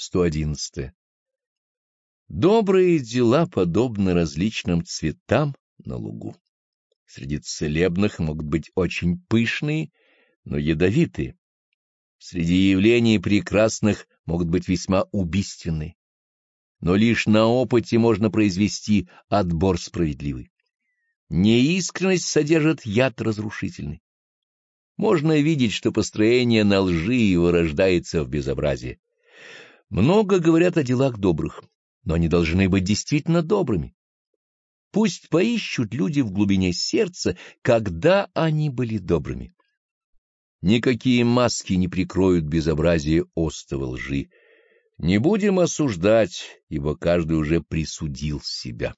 111. Добрые дела подобны различным цветам на лугу. Среди целебных могут быть очень пышные, но ядовитые. Среди явлений прекрасных могут быть весьма убийственные. Но лишь на опыте можно произвести отбор справедливый. Неискренность содержит яд разрушительный. Можно видеть, что построение на лжи его рождается в безобразии. Много говорят о делах добрых, но они должны быть действительно добрыми. Пусть поищут люди в глубине сердца, когда они были добрыми. Никакие маски не прикроют безобразие остова лжи. Не будем осуждать, ибо каждый уже присудил себя.